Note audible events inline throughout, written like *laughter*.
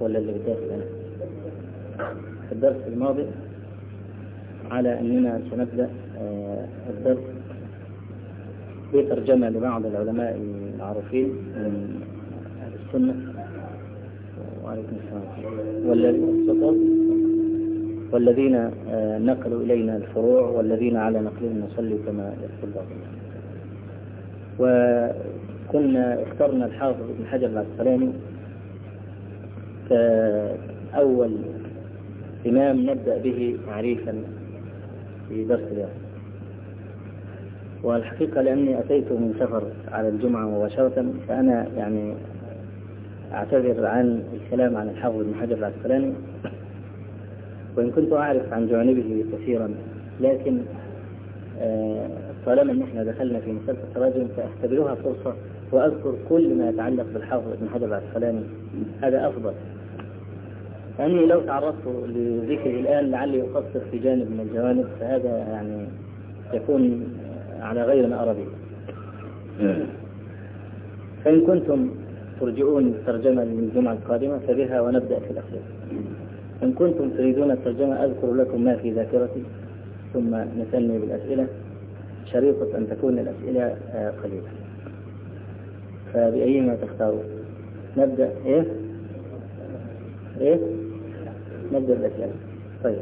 ولا اللي بالداخل أنا في الدرس الماضي على أننا سنبدأ آه، الدرس بترجمة لبعض العلماء المعروفين من أهل السنة. وعليكم السلام. والذين آه، نقلوا إلينا الفروع والذين على نقلهم نصلي كما يقول بعضهم وكنا اخترنا الحافظ ابن حجر العسقلاني كأول إمام نبدأ به تعريفا في درس اليوم والحقيقة لأني أتيت من سفر على الجمعة مباشرة فأنا يعني أعتذر عن الكلام عن الحافظ ابن حجر العسقلاني وإن كنت أعرف عن جوانبه كثيرا لكن آه، طالما إن إحنا دخلنا في مسألة التراجم فاعتبروها فرصة وأذكر كل ما يتعلق بالحافظ ابن حجر العسقلاني هذا أفضل. لأني لو تعرضت لذكره الآن لعلي أقصر في جانب من الجوانب فهذا يعني يكون على غير ما أرى به. فإن كنتم ترجعون الترجمة للجمعة القادمة فبها ونبدأ في الأخير. إن كنتم تريدون الترجمة أذكر لكم ما في ذاكرتي ثم نثني بالأسئلة. شريطة أن تكون الأسئلة آه، قليلة. فبأيهما تختاروا نبدأ إيه؟ إيه؟ نبدأ بالأسئلة طيب.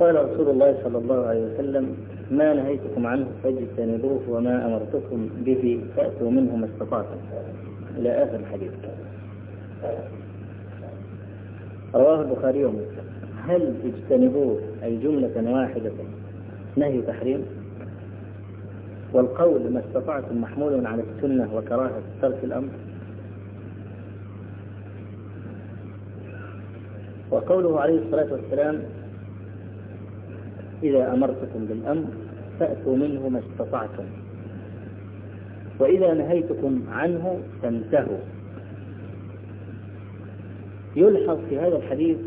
قال رسول الله صلى الله عليه وسلم ما نهيتكم عنه فاجتنبوه وما أمرتكم به فأتوا منه ما استطعتم. إلى آخر الحديث. رواه البخاري ومسلم. هل اجتنبوه؟ أي جملة واحدة. نهي تحريم. والقول ما استطعتم محمول على السنة وكراهة ترك الأمر. وقوله عليه الصلاة والسلام إذا أمرتكم بالأمر فأتوا منه ما استطعتم. وإذا نهيتكم عنه فانتهوا. يلحظ في هذا الحديث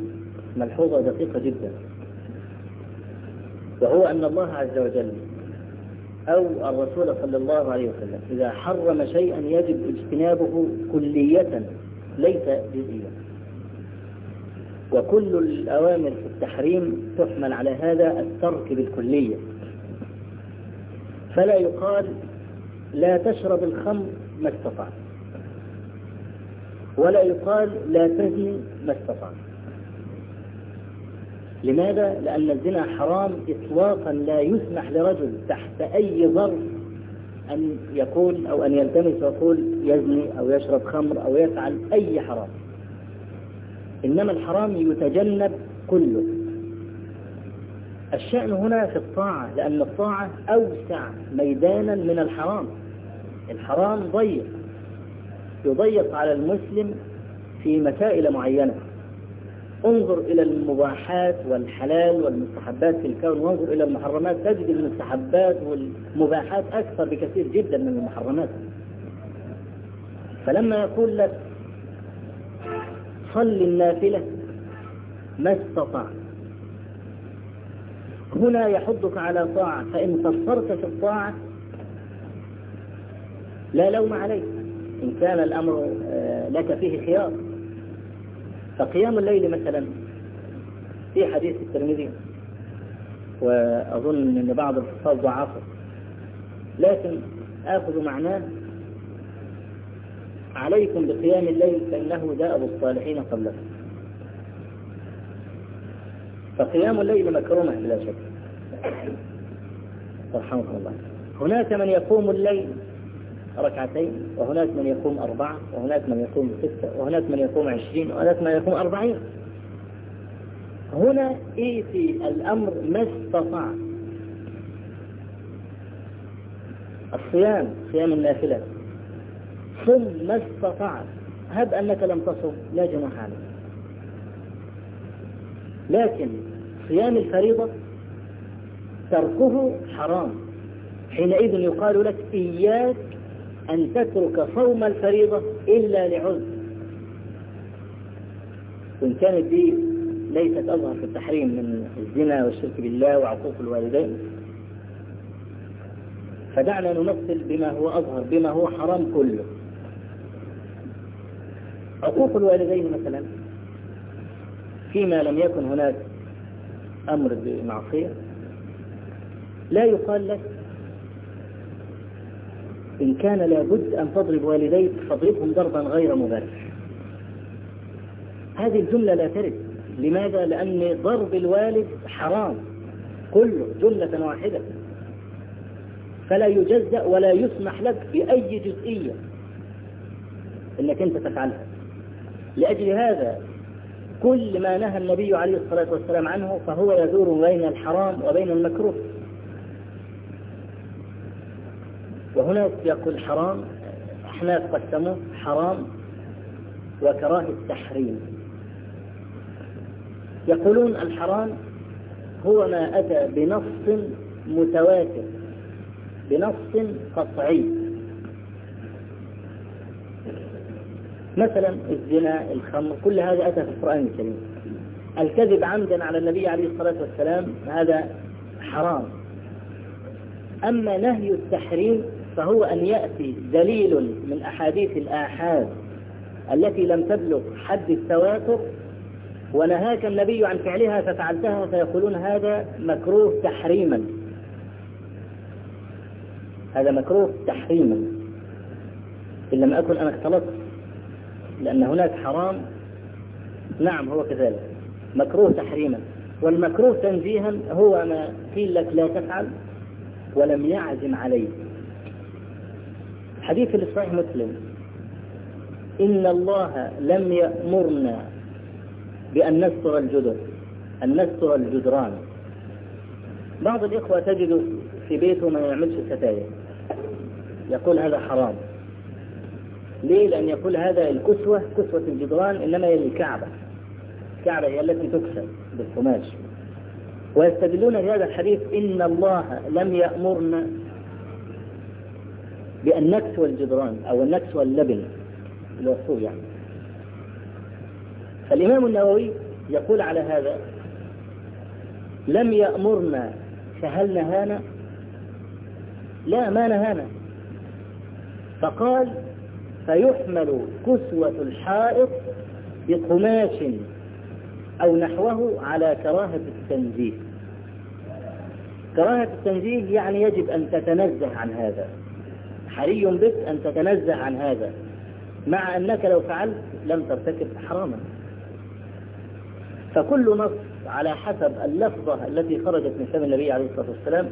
ملحوظة دقيقة جدا. وهو أن الله عز وجل أو الرسول صلى الله عليه وسلم إذا حرم شيئا يجب اجتنابه كلية ليس جزئيا. وكل الأوامر في التحريم تحمل على هذا الترك بالكلية. فلا يقال لا تشرب الخمر ما استطعت. ولا يقال لا تزني ما استطعت. لماذا؟ لأن الزنا حرام إطلاقا لا يسمح لرجل تحت أي ظرف أن يكون أو أن يلتمس ويقول يزني أو يشرب خمر أو يفعل أي حرام. إنما الحرام يتجنب كله. الشأن هنا في الطاعة لأن الطاعة أوسع ميدانا من الحرام. الحرام ضيق يضيق على المسلم في مسائل معينة. انظر إلى المباحات والحلال والمستحبات في الكون وانظر إلى المحرمات. تجد المستحبات والمباحات أكثر بكثير جدا من المحرمات. فلما يقول لك صل النافلة ما استطعت هنا يحضك على طاعة فإن قصرت في الطاعة لا لوم عليك. إن كان الأمر آه، لك فيه خيار. فقيام الليل مثلا. في حديث الترمذي وأظن أن بعض الحفاظ ضعفه لكن آخذ معناه عليكم بقيام الليل فإنه داء الصالحين قبلكم فقيام الليل مكرمة بلا شك. رحمكم الله. هناك من يقوم الليل ركعتين وهناك من يقوم أربعة وهناك من يقوم ستة وهناك من يقوم عشرين وهناك من يقوم أربعين. هنا في الأمر ما استطاع. الصيام صيام النافلة. صم ما استطعت هب أنك لم تصم لا جناح عليك. لكن صيام الفريضة تركه حرام. حينئذ يقال لك إياك أن تترك صوم الفريضة إلا لعذر. وإن كانت دي ليست أظهر في التحريم من الزنا والشرك بالله وعقوق الوالدين فدعنا نمثل بما هو أظهر بما هو حرام كله. عقوق الوالدين مثلا فيما لم يكن هناك أمر بمعصية لا يقال لك إن كان لابد أن تضرب والديك فاضربهم ضربا غير مبرح هذه الجملة لا ترد. لماذا؟ لأن ضرب الوالد حرام. كله جملة واحدة. فلا يجزأ ولا يسمح لك بأي جزئية إنك أنت تفعلها. لأجل هذا كل ما نهى النبي عليه الصلاة والسلام عنه فهو يدور بين الحرام وبين المكروه. وهناك يقول حرام احناف قسموه حرام وكراهة التحريم يقولون الحرام هو ما أتى بنص متواتر بنص قطعي. مثلا الزنا الخمر كل هذا أتى في القرآن الكريم. الكذب عمدا على النبي عليه الصلاة والسلام هذا حرام. أما نهي التحريم فهو أن يأتي دليل من أحاديث الآحاد التي لم تبلغ حد التواتر ونهاك النبي عن فعلها ففعلتها فيقولون هذا مكروه تحريما. هذا مكروه تحريما. إن لم أكن أنا اختلطت لأن هناك حرام. نعم هو كذلك. مكروه تحريما. والمكروه تنزيها هو ما قيل لك لا تفعل ولم يعزم عليه حديث في صحيح مسلم. إن الله لم يأمرنا بأن نستر الجدر أن نستر الجدران. بعض الإخوة تجد في بيته ما يعملش ستاير. يقول هذا حرام. ليه؟ لأن يقول هذا الكسوة كسوة الجدران إنما هي الكعبة الكعبة هي التي تكسى بالقماش. ويستدلون بهذا الحديث إن الله لم يأمرنا بأن نكسو الجدران أو أن نكسو اللبن الوصول يعني. فالإمام النووي يقول على هذا لم يأمرنا فهل نهانا؟ لا ما نهانا. فقال فيحمل كسوة الحائط بقماش أو نحوه على كراهة التنزيه. كراهة التنزيه يعني يجب أن تتنزه عن هذا. حري بك أن تتنزه عن هذا مع أنك لو فعلت لم ترتكب حراما. فكل نص على حسب اللفظة التي خرجت من فم النبي عليه الصلاة والسلام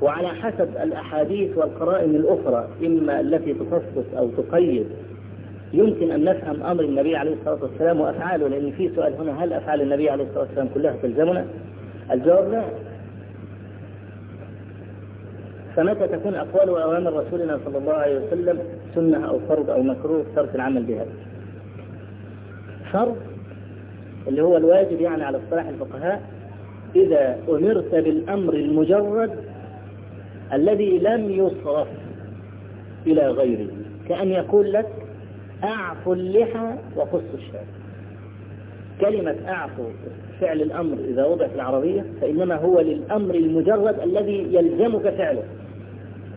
وعلى حسب الأحاديث والقرائن الأخرى إما التي تخصص أو تقيد. يمكن أن نفهم أمر النبي عليه الصلاة والسلام وأفعاله لأن في سؤال هنا هل أفعال النبي عليه الصلاة والسلام كلها تلزمنا؟ الجواب لا. فمتى تكون أقوال وأوامر رسولنا صلى الله عليه وسلم سنة أو فرض أو مكروه ترك العمل بها؟ فرض اللي هو الواجب يعني على اصطلاح الفقهاء إذا أمرت بالأمر المجرد الذي لم يصرف إلى غيره كأن يقول لك أعفو اللحى وقص الشارع كلمة أعفو فعل الأمر إذا وضع في العربية فإنما هو للأمر المجرد الذي يلزمك فعله.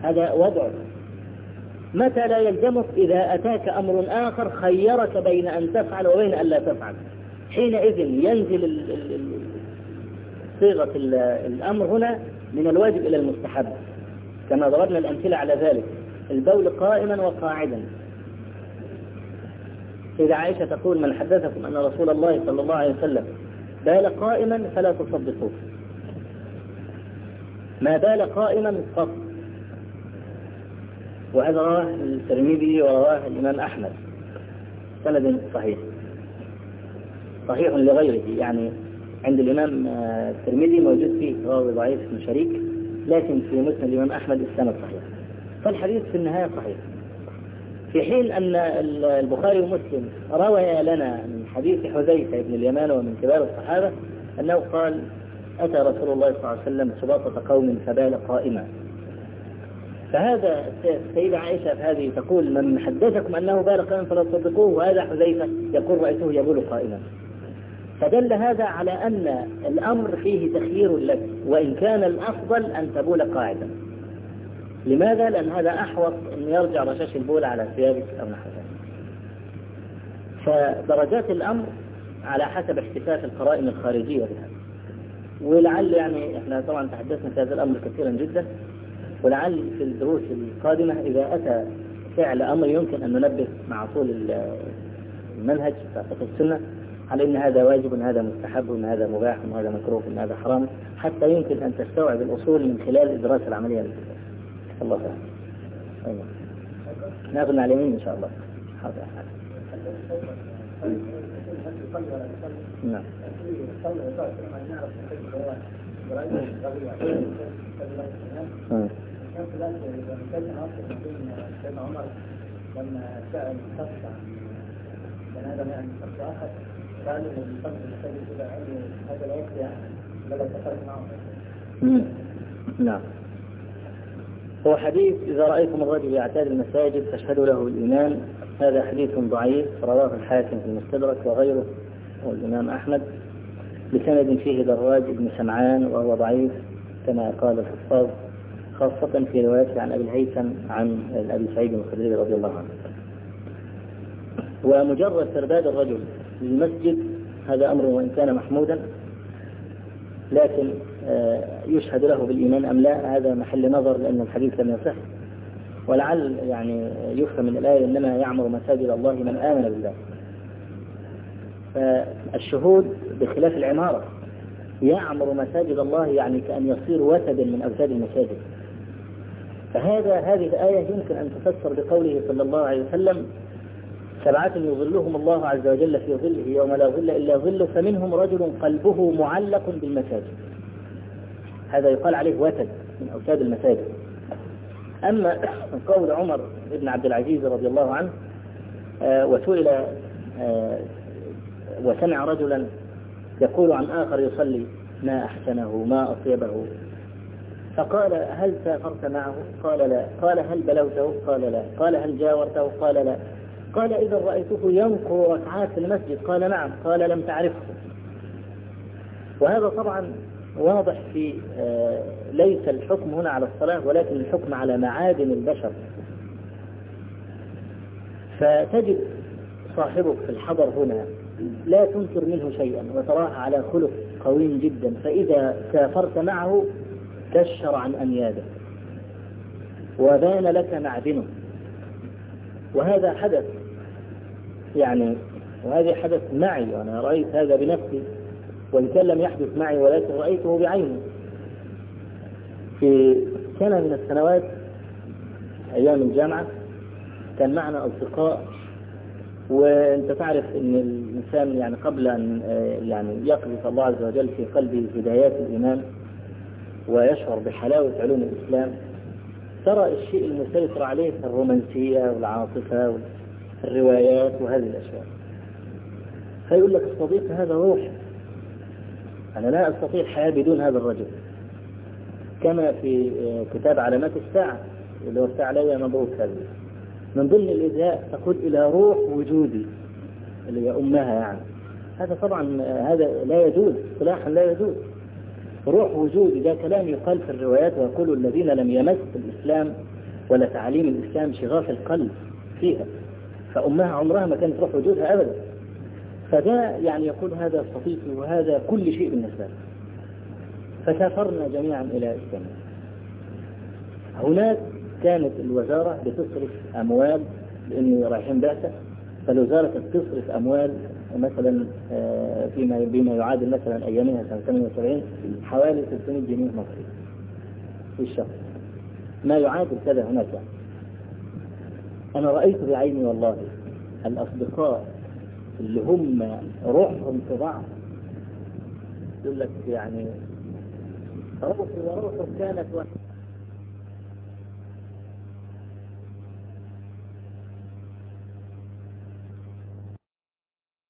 هذا وضع. متى لا يلزمك؟ إذا أتاك أمر آخر خيرك بين أن تفعل وبين أن لا تفعل. حينئذ ينزل صيغة الأمر هنا من الواجب إلى المستحب. كما ضربنا الأمثلة على ذلك. البول قائما وقاعدا. إذا عائشة تقول من حدثكم أن رسول الله صلى الله عليه وسلم بال قائما فلا تصدقوه. ما بال قائما قط وهذا رواه الترمذي ورواه الإمام أحمد. سند صحيح. صحيح لغيره يعني عند الإمام الترمذي موجود فيه راوي ضعيف من شريك لكن في مسند الإمام أحمد السند صحيح. فالحديث في النهاية صحيح. في حين أن البخاري ومسلم روي لنا من حديث حذيفة بن اليمان ومن كبار الصحابة أنه قال أتى رسول الله صلى الله عليه وسلم سباطة قوم فبال قائما. فهذا السيدة عائشة هذه تقول من حدثكم أنه بال قائما فلا تصدقوه وهذا حذيفة يقول رأيته يبول قائما فدل هذا على أن الأمر فيه تخيير لك وإن كان الأفضل أن تبول قاعدا. لماذا؟ لأن هذا أحوط أن يرجع رشاش البول على ثيابك أو نحو ذلك. فدرجات الأمر على حسب احتفاف القرائن الخارجية بها. ولعل يعني إحنا طبعا تحدثنا في هذا الأمر كثيرا جدا. ولعل في الدروس القادمة إذا أتى فعل أمر يمكن أن ننبه مع طول المنهج في السنة على أن هذا واجب وأن هذا مستحب وأن هذا مباح وأن هذا مكروه وأن هذا حرام حتى يمكن أن تستوعب الأصول من خلال الدراسة العملية للكتاب الله خير أيوة. ناخذ على اليمين إن شاء الله. حاضر. نعم. كان عمر لما شخص عن بني آدم يعني شخص اخر قال إلى علم هذا يعني بدا تفرق معه. نعم. هو حديث إذا رأيتم الرجل يعتاد المساجد فاشهدوا له الإيمان. هذا حديث ضعيف رواه الحاكم في المستدرك وغيره والإمام أحمد. بسند فيه دراج بن سمعان وهو ضعيف كما قال الحفاظ. خاصة في روايته عن أبي الهيثم عن أبي سعيد الخدري رضي الله عنه. ومجرد ترداد الرجل للمسجد هذا أمر وإن كان محمودا لكن آه، يشهد له بالإيمان أم لا هذا محل نظر لأن الحديث لم يصح. ولعل يعني يفهم من الآية إنما يعمر مساجد الله من آمن بالله. فالشهود بخلاف العمارة يعمر مساجد الله يعني كأن يصير وسدا من أوساد المساجد. فهذا هذه الآية يمكن أن تفسر بقوله صلى الله عليه وسلم سبعة يظلهم الله عز وجل في ظله يوم لا ظل إلا ظله فمنهم رجل قلبه معلق بالمساجد. هذا يقال عليه وتد من أوتاد المساجد. أما *coughs* قول عمر بن عبد العزيز رضي الله عنه آه وسئل آه وسمع رجلا يقول عن آخر يصلي ما أحسنه؟ ما أطيبه؟ فقال هل سافرت معه؟ قال لا. قال هل بلوته؟ قال لا. قال هل جاورته؟ قال لا. قال إذا رأيته ينقر ركعات في المسجد؟ قال نعم. قال لم تعرفه. وهذا طبعا واضح في آه، ليس الحكم هنا على الصلاة ولكن الحكم على معادن البشر. فتجد صاحبك في الحضر هنا لا تنكر منه شيئا وتراه على خلق قوي جدا. فإذا سافرت معه كشر عن أنيابه وبان لك معدنه. وهذا حدث يعني وهذا حدث معي وأنا رأيت هذا بنفسي وإن كان لم يحدث معي ولكن رأيته بعيني. في سنة من السنوات أيام الجامعة كان معنا أصدقاء وأنت تعرف أن الإنسان يعني قبل أن يعني يقذف الله عز وجل في قلبه هدايات الإيمان. ويشعر بحلاوة علوم الإسلام. ترى الشيء المسيطر عليه الرومانسية والعاطفة والروايات وهذه الأشياء. فيقول لك الصديق هذا روح أنا لا أستطيع الحياة بدون هذا الرجل. كما في كتاب علامات الساعة اللي الساعة علي مبروك هذا من ضمن الإزهاء تقول إلى روح وجودي اللي هي أمها يعني. هذا طبعا هذا لا يجوز اصطلاحا لا يجوز. روح وجودي ده كلام يقال في الروايات ويقول الذين لم يمس الإسلام ولا تعاليم الإسلام شغاف القلب فيها فأمها عمرها ما كانت روح وجودها أبدا. فده يعني يقول هذا صديقي وهذا كل شيء بالنسبة له. فسافرنا جميعا إلى إسلام. هناك كانت الوزارة بتصرف أموال لأنه رايحين بعثة فالوزارة كانت تصرف أموال مثلا آه، فيما بما يعادل مثلا أيامها سنة 78 حوالي 300 جنيه مصري في الشهر. ما يعادل كذا هناك. أنا رأيت بعيني والله الأصدقاء اللي هم روحهم في بعض يقول لك يعني روحي كانت واحدة